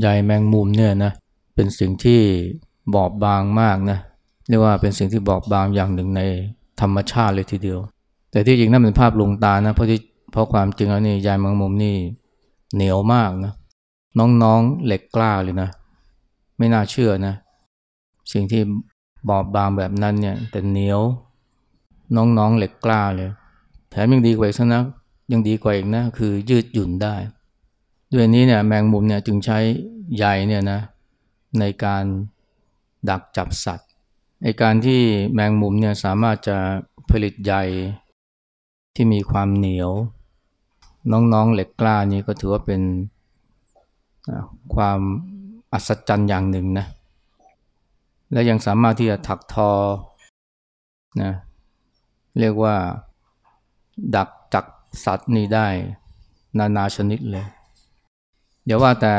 ใยแมงมุมเนี่ยนะเป็นสิ่งที่บอบบางมากนะเรียกว่าเป็นสิ่งที่บอบบางอย่างหนึ่งในธรรมชาติเลยทีเดียว แต่ที่จริงนั่นเป็นภาพลวงตานะเพราะที่เพราะความจริงแล้วนี่ใยแมงมุมนี่เหนียวมากนะน้องๆเหล็กกล้าเลยนะ ไม่น่าเชื่อนะ สิ่งที่บอบบางแบบนั้นเนี่ยแต่เหนียวน้องๆเหล็กกล้าเลย แถมยังดีกว่าอีกนะยังดีกว่าอีกนะ คือยืดหยุ่นได้ ด้วยนี้เนี่ยแมงมุมเนี่ยจึงใช้ใยเนี่ยนะในการดักจับสัตว์ในการที่แมงมุมเนี่ยสามารถจะผลิตใยที่มีความเหนียว น้องๆเหล็กกล้านี้ก็ถือว่าเป็นความอัศจรรย์อย่างหนึ่งนะและยังสามารถที่จะถักทอนะเรียกว่าดักจักสัตว์นี้ได้ นานาชนิดเลย อย่าว่าแต่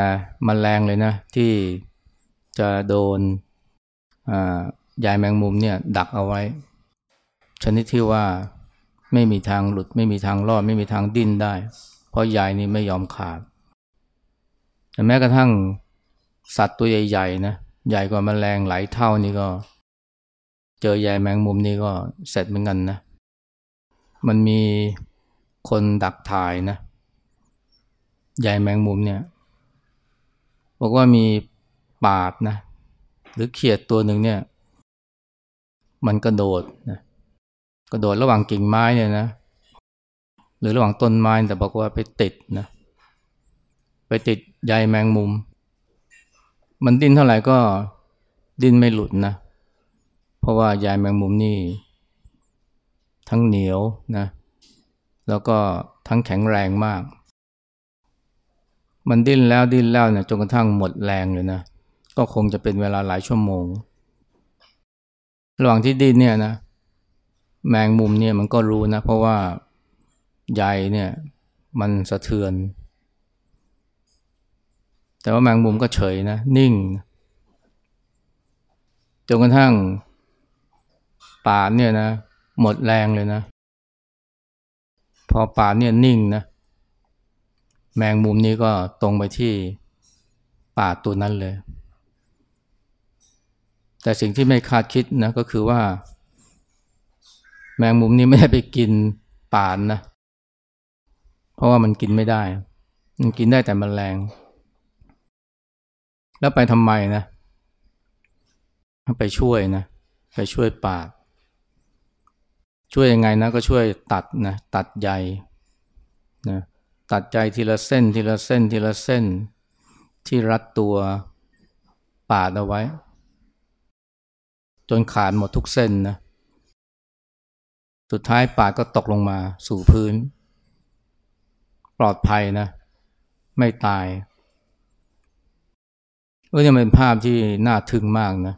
มแมลงเลยนะ ที่จะโดนยายแมงมุมเนี่ยดักเอาไว้ ชนิดที่ว่าไม่มีทางหลุด ไม่มีทางรอด ไม่มีทางดิ้นได้ เพราะยายนี่ไม่ยอมขาดแต่แม้กระทั่งสัตว์ตัวใหญ่ๆนะใหญ่กว่าแมลงหลายเท่านี่ก็ เจอยายแมงมุมนี่ก็เสร็จเหมือนกันนะมันมีคนดักถ่ายนะยายแมงมุมเนี่ย บอกว่ามีปาดนะ หรือเขียดตัวหนึ่งเนี่ย มันกระโดดนะกระโดดระหว่างกิ่งไม้เนี่ยนะ หรือระหว่างต้นไม้แต่บอกว่าไปติดนะ ไปติดใยแมงมุม มันดิ้นเท่าไหร่ก็ดิ้นไม่หลุดนะ เพราะว่าใยแมงมุมนี่ ทั้งเหนียวนะ แล้วก็ทั้งแข็งแรงมาก มันดิ้นแล้วดิ้นแล้วเนี่ยจนกระทั่งหมดแรงเลยนะ ก็คงจะเป็นเวลาหลายชั่วโมง ระหว่างที่ดิ้นเนี่ยนะ แมงมุมเนี่ยมันก็รู้นะ เพราะว่าใยเนี่ยมันสะเทือน แต่ว่าแมงมุมก็เฉยนะ นิ่ง จนกระทั่งป่าเนี่ยนะ หมดแรงเลยนะ พอป่าเนี่ยนิ่งนะ แมงมุมนี้ก็ตรงไปที่ป่าตัวนั้นเลย แต่สิ่งที่ไม่คาดคิดนะก็คือว่า แมงมุมนี้ไม่ได้ไปกินป่านนะ เพราะว่ามันกินไม่ได้ มันกินได้แต่มแมลง แล้วไปทำไมนะ ไปช่วยนะ ไปช่วยป่าช่วยยังไงนะก็ช่วยตัดนะตัดใยนะ ตัดใจทีละเส้นทีละเส้นทีละเส้น ที่รัดตัวปาดเอาไว้ จนขาดหมดทุกเส้นนะสุดท้ายปาดก็ตกลงมาสู่พื้น ปลอดภัยนะ ไม่ตายเออเนี่ยเป็นภาพที่น่าทึ่งมากนะ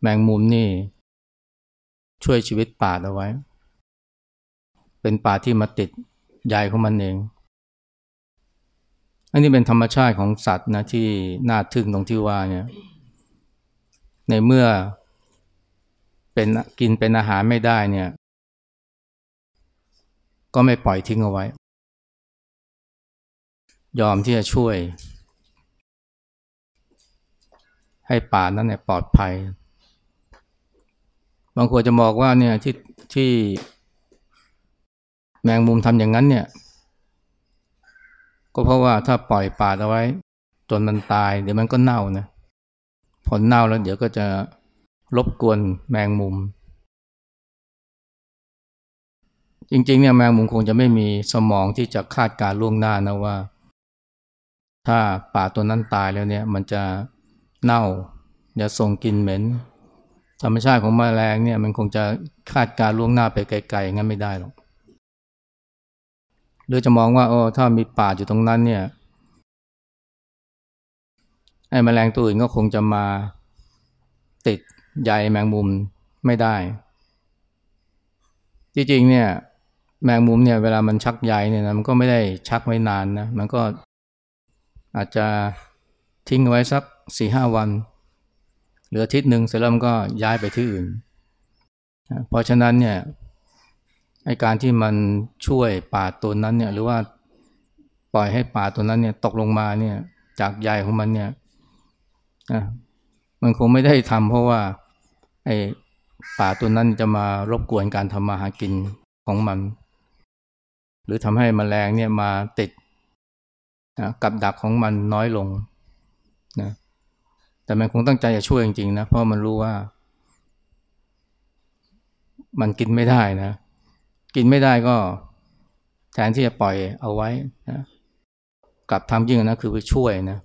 แมงมุมนี่ ช่วยชีวิตป่าเอาไว้ เป็นป่าที่มาติด ใยของมันเอง อันนี้เป็นธรรมชาติของสัตว์นะที่น่าทึ่งตรงที่ว่าเนี่ยในเมื่อเป็นกินเป็นอาหารไม่ได้เนี่ย ก็ไม่ปล่อยทิ้งเอาไว้ ยอมที่จะช่วย ให้ป่านั้นเนี่ยปลอดภัย บางคนจะบอกว่าเนี่ยที่ที่ แมงมุมทำอย่างนั้นเนี่ย ก็เพราะว่าถ้าปล่อยป่าเอาไว้ จนมันตาย เดี๋ยวมันก็เน่านะผลเน่าแล้ว เดี๋ยวก็จะรบกวนแมงมุม จริงๆเนี่ยแมงมุมคงจะไม่มีสมองที่จะคาดการล่วงหน้านะว่า ถ้าป่าตัวนั้นตายแล้วเนี่ย มันจะเน่าจะส่งกลิ่นเหม็นธรรมชาติของมแมลงเนี่ยมันคงจะคาดการล่วงหน้าไปไกลๆงั้นไม่ได้หรอก รือจะมองว่าโอ้ถ้ามีป่าอยู่ตรงนั้นเนี่ยไอ้มแมลงตัวอื่นก็คงจะมาติดใยแมงมุมไม่ได้ จริงๆเนี่ยแมงมุมเนี่ยเวลามันชักใยเนี่ยนะมันก็ไม่ได้ชักไว้นานนะมันก็อาจจะทิ้งไว้สักสี่ห้าวัน เหลืออาทิตย์หนึ่งเสร็จแล้วมันก็ย้ายไปที่อื่น เพราะฉะนั้นเนี่ย ไอการที่มันช่วยป่าตัวนั้นเนี่ยหรือว่าปล่อยให้ป่าตัวนั้นเนี่ยตกลงมาเนี่ยจากใยของมันเนี่ยนะมันคงไม่ได้ทำเพราะว่าไอ้ป่าตัวนั้นจะมารบกวนการทำมาหากินของมัน หรือทำให้มแมลงเนี่ยมาติดนะกับดักของมันน้อยลงนะแต่มันคงตั้งใจจะช่วยจริงๆนะเพราะมันรู้ว่า มันกินไม่ได้นะ กินไม่ได้ก็แทนที่จะปล่อยเอาไว้นะกลับทำยิ่งนะคือไปช่วยนะ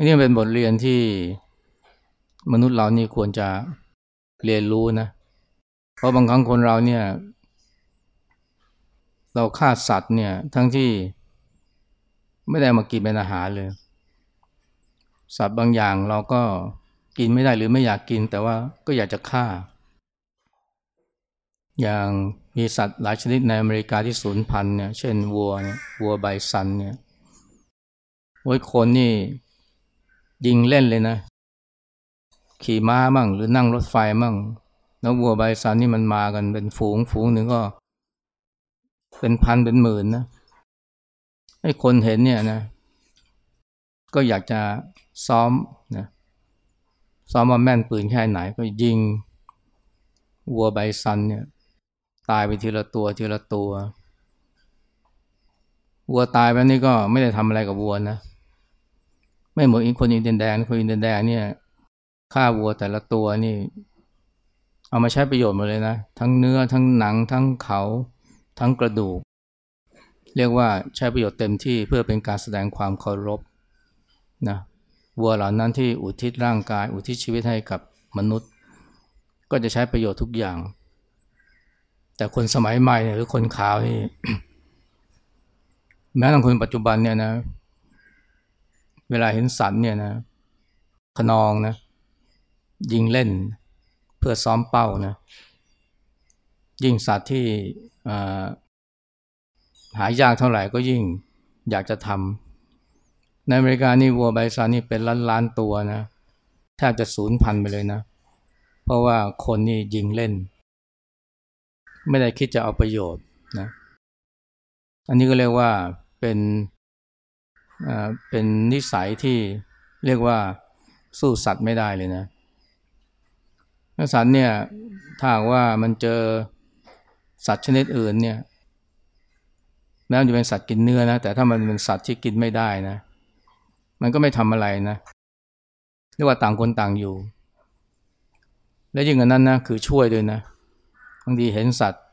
นนี้เป็นบทเรียนที่มนุษย์เรานี่ควรจะเรียนรู้นะ เพราะบางครั้งคนเราเนี่ย เราฆ่าสัตว์เนี่ย ทั้งที่ไม่ได้มากินเป็นอาหารเลย สัตว์บางอย่างเราก็กินไม่ได้หรือไม่อยากกิน แต่ว่าก็อยากจะฆ่า อย่างมีสัตว์หลายชนิดในอเมริกาที่สูญพันธุ์เนี่ยเช่นวัวเนี่ยวัวไบซันเนี่ยโอ้ยคนนี่ยิงเล่นเลยนะ ขี่ม้ามั่งหรือนั่งรถไฟมั่งแล้ววัวไบซันนี่มันมากันเป็นฝูงฝูงหนึ่งก็ เป็นพันเป็นหมื่นนะให้คนเห็นเนี่ยนะ ก็อยากจะซ้อมนะซ้อมว่าแม่นปืนแค่ไหนก็ยิงวัวไบซันเนี่ย ตายไปทีละตัวทีละตัว วัวตายไปนี่ก็ไม่ได้ทำอะไรกับวัวนะ ไม่เหมือนคนอินเดียแดงคนอินเดียแดงเนี่ยฆ่าวัวแต่ละตัวนี่ เอามาใช้ประโยชน์หมดเลยนะ ทั้งเนื้อทั้งหนัง ทั้งเขา ทั้งกระดูก เรียกว่าใช้ประโยชน์เต็มที่เพื่อเป็นการแสดงความเคารพนะวัวเหล่านั้นที่อุทิศร่างกาย อุทิศชีวิตให้กับมนุษย์ ก็จะใช้ประโยชน์ทุกอย่าง แต่คนสมัยใหม่หรือคนขาวนี่แม้แต่คนปัจจุบันเนี่ยนะ เวลาเห็นสัตว์เนี่ยนะขนองนะ ยิงเล่นเพื่อซ้อมเป้านะ ยิ่งสัตว์ที่หายากเท่าไหร่ก็ยิ่งอยากจะทำในอเมริกานี่วัวไบซานนี่เป็นล้านล้านตัวนะแทบจะสูญพันไปเลยนะ เพราะว่าคนนี่ยิงเล่น ไม่ได้คิดจะเอาประโยชน์นะอันนี้ก็เรียกว่าเป็นเป็นนิสัยที่เรียกว่าสู้สัตว์ไม่ได้เลยนะสัตว์เนี่ยถ้าว่ามันเจอสัตว์ชนิดอื่นเนี่ยแม้จะเป็นสัตว์กินเนื้อนะแต่ถ้ามันเป็นสัตว์ที่กินไม่ได้นะ มันก็ไม่ทำอะไรนะเรียกว่าต่างคนต่างอยู่ และยิ่งกว่านั้นนะคือช่วยด้วยนะางทีเห็นสัตว์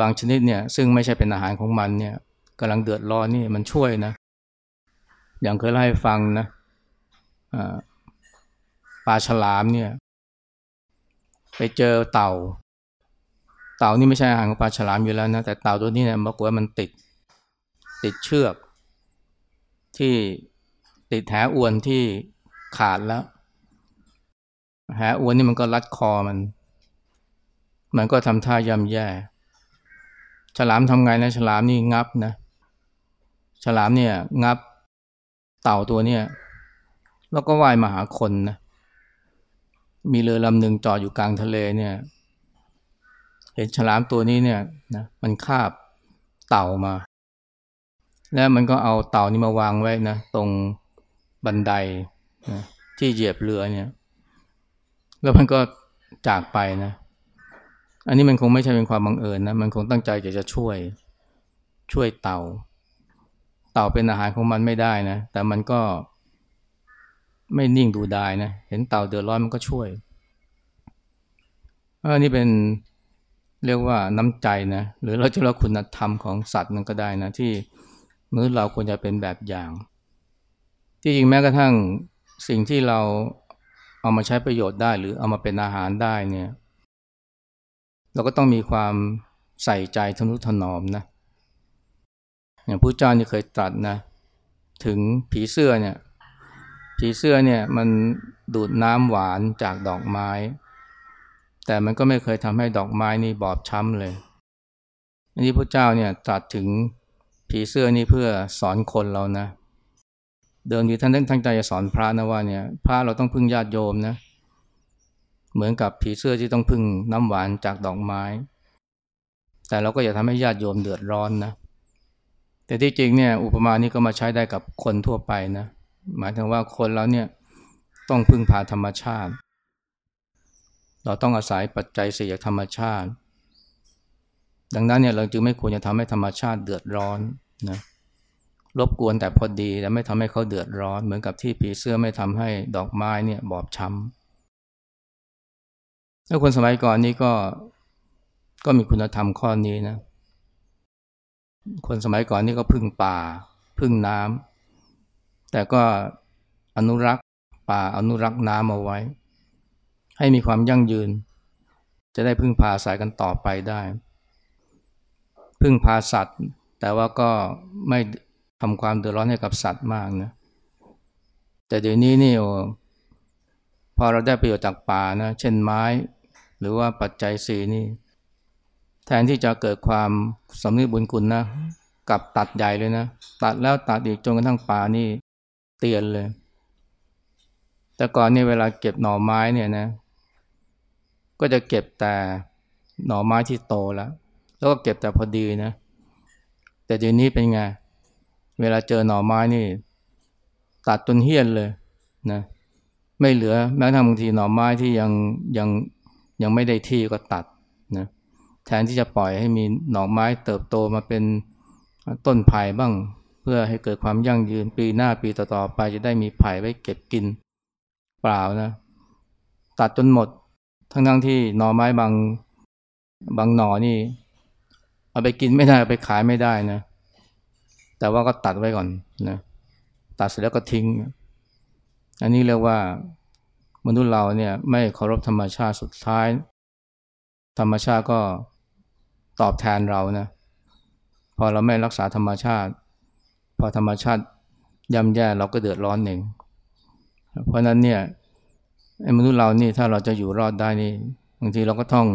บางชนิดเนี่ย ซึ่งไม่ใช่เป็นอาหารของมันเนี่ยกำลังเดือดร้อนนี่มันช่วยนะ อย่างเคยเล่าให้ฟังนะปลาฉลามเนี่ย ไปเจอเต่า เต่านี่ไม่ใช่อาหารของปลาฉลามอยู่แล้วนะแต่เต่าตัวนี้เนี่ยบอกว่ามันติด ติดเชือก ที่ติดแหอวนที่ขาดแล้วแหอวนนี่มันก็รัดคอมัน มันก็ทำท่ายำแย่ ฉลามทำไงนะฉลามนี่งับนะ ฉลามเนี่ยงับเต่าตัวเนี่ย แล้วก็ว่ายมาหาคนนะ มีเรือลำหนึ่งจอดอยู่กลางทะเลเนี่ย เห็นฉลามตัวนี้เนี่ยนะมันคาบเต่ามา แล้วมันก็เอาเต่านี้มาวางไว้นะตรงบันไดนะที่เหยียบเรือเนี่ย แล้วมันก็จากไปนะ อันนี้มันคงไม่ใช่เป็นความบังเอิญนะ มันคงตั้งใจจะจะช่วย ช่วยเต่า เต่าเป็นอาหารของมันไม่ได้นะ แต่มันก็ไม่นิ่งดูดายนะ เห็นเต่าเดือดร้อนมันก็ช่วยอันนี้เป็นเรียกว่าน้ำใจนะ หรือเราจะเรียกคุณธรรมของสัตว์นั่นก็ได้นะ ที่มนุษย์เราควรจะเป็นแบบอย่าง ที่จริงแม้กระทั่งสิ่งที่เราเอามาใช้ประโยชน์ได้ หรือเอามาเป็นอาหารได้เนี่ย เราก็ต้องมีความใส่ใจทนุถนอมนะอย่างพระเจ้านี่เคยตรัสนะ ถึงผีเสื้อเนี่ยผีเสื้อเนี่ยมันดูดน้ำหวานจากดอกไม้ แต่มันก็ไม่เคยทำให้ดอกไม้นี่บอบช้ำเลยอันนี้พระเจ้าเนี่ยตรัสถึงผีเสื้อนี่เพื่อสอนคนเรานะ เดิมทีท่านทั้งใจจะสอนพระนะว่าเนี่ยพระเราต้องพึ่งญาติโยมนะเเหมือนกับผีเสื้อที่ต้องพึ่งน้ำหวานจากดอกไม้ แต่เราก็อย่าทำให้ญาติโยมเดือดร้อนนะ แต่ที่จริงเนี่ยอุปมานี้ก็มาใช้ได้กับคนทั่วไปนะ หมายถึงว่าคนเราเนี่ยต้องพึ่งพาธรรมชาติ เราต้องอาศัยปัจจัยสี่จากธรรมชาติ ดังนั้นเนี่ยเราจึงไม่ควรจะทำให้ธรรมชาติเดือดร้อนนะรบกวนแต่พอดีแต่ไม่ทำให้เขาเดือดร้อน เหมือนกับที่ผีเสื้อไม่ทำให้ดอกไม้เนี่ยบอบช้ำ แล้วคนสมัยก่อนนี้ก็ก็มีคุณธรรมข้อนี้นะ คนสมัยก่อนนี่ก็พึ่งป่า พึ่งน้ำแต่ก็อนุรักษ์ป่าอนุรักษ์น้ำเอาไว้ ให้มีความยั่งยืน จะได้พึ่งพาสายกันต่อไปได้ พึ่งพาสัตว์ แต่ว่าก็ไม่ทำความเดือดร้อนให้กับสัตว์มากนะแต่เดี๋ยวนี้นี่โอพอเราได้ประโยชน์จากป่านะ เช่นไม้ หรือว่าปัจจัยสีนี่แทนที่จะเกิดความสำนึกบุญคุณนะกลับตัดใหญ่เลยนะ ตัดแล้วตัดอีกจนกระทั่งป่านี่เตียนเลย แต่ก่อนนี่เวลาเก็บหน่อไม้เนี่ยนะ ก็จะเก็บแต่หน่อไม้ที่โตแล้ว แล้วก็เก็บแต่พอดีนะ แต่เดี๋ยวนี้เป็นไง เวลาเจอหน่อไม้นี่ ตัดจนเฮี้ยนเลยนะ ไม่เหลือแม้กระทั่งบางทีหน่อไม้ที่ยังยัง ยังไม่ได้ที่ก็ตัดนะแทนที่จะปล่อยให้มีหน่อไม้เติบโตมาเป็นต้นไผ่บ้าง เพื่อให้เกิดความยั่งยืนปีหน้าปีต่อๆไปจะได้มีไผ่ไว้เก็บกินเปล่านะตัดจนหมด ทั้งๆทที่หน่อไม้บางบางหน่อนี่ เอาไปกินไม่ได้เอาไปขายไม่ได้นะ แต่ว่าก็ตัดไว้ก่อนนะตัดเสร็จแล้วก็ทิ้ง อันนี้เรียกว่า มนุษย์เราเนี่ยไม่เคารพธรรมชาติสุดท้าย ธรรมชาติก็ตอบแทนเรานะพอเราไม่รักษาธรรมชาติ พอธรรมชาติย่ำแย่เราก็เดือดร้อนเองเพราะนั้นเนี่ยมนุษย์เรานี่ถ้าเราจะอยู่รอดได้นี่บางทีเราก็ต้อง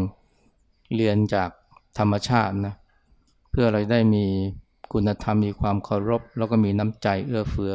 เรียนจากธรรมชาตินะเพื่อเราได้มีคุณธรรมมีความเคารพ แล้วก็มีน้ำใจเอื้อเฟื้อ